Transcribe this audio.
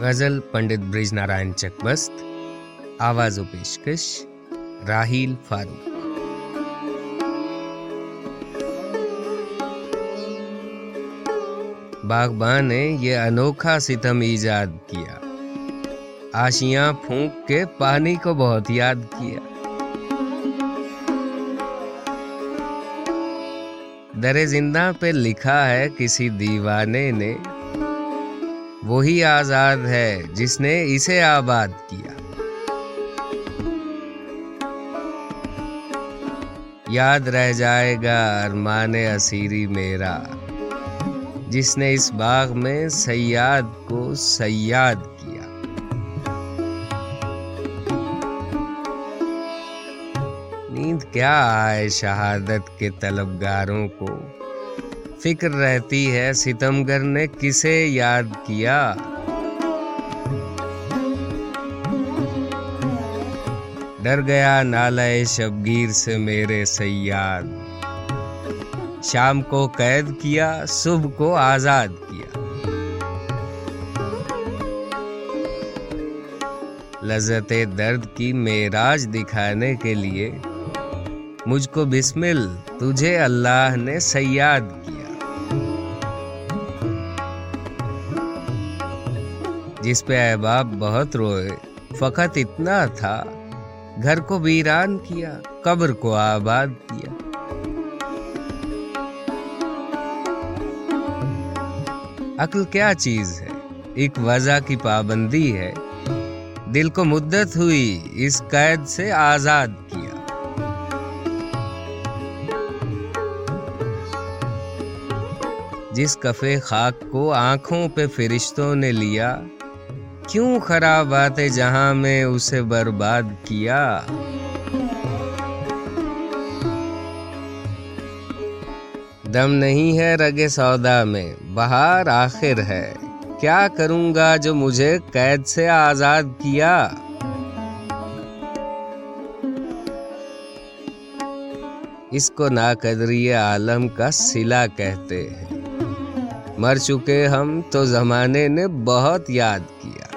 غزل پنڈت برج نارائن چکبست، آواز و پیشکش، راہیل فاروق۔ باغبان نے یہ انوکھا ستم ایجاد کیا۔ آشیاں پھونک کے پانی کو بہت یاد کیا۔ در زندہ پہ لکھا ہے کسی دیوانے نے وہی آزاد ہے جس نے اسے آباد کیا۔ یاد رہ جائے گا ارمان اسیری میرا، جس نے اس باغ میں سیاد کو سیاد کیا۔ نیند کیا آئے شہادت کے طلبگاروں کو؟ فکر رہتی ہے، ستمگر نے کسے یاد کیا؟ ڈر گیا نالے شبگیر سے میرے سیاد۔ شام کو قید کیا، صبح کو آزاد کیا۔ لذت درد کی معراج دکھانے کے لیے مجھ کو بسمل، تجھے اللہ نے سیاد کیا۔ جس پہ احباب بہت روئے، فقط اتنا تھا۔ گھر کو ویران کیا، قبر کو آباد کیا۔ عقل کیا چیز ہے؟ ایک وضع کی پابندی ہے۔ دل کو مدت ہوئی اس قید سے آزاد کیا۔ جس کفے خاک کو آنکھوں پہ فرشتوں نے لیا، کیوں خراب بات جہاں میں اسے برباد کیا؟ دم نہیں ہے رگ سودا میں، بہار آخر ہے۔ کیا کروں گا جو مجھے قید سے آزاد کیا؟ اس کو ناقدری عالم کا سلا کہتے ہیں۔ مر چکے ہم تو زمانے نے بہت یاد کیا۔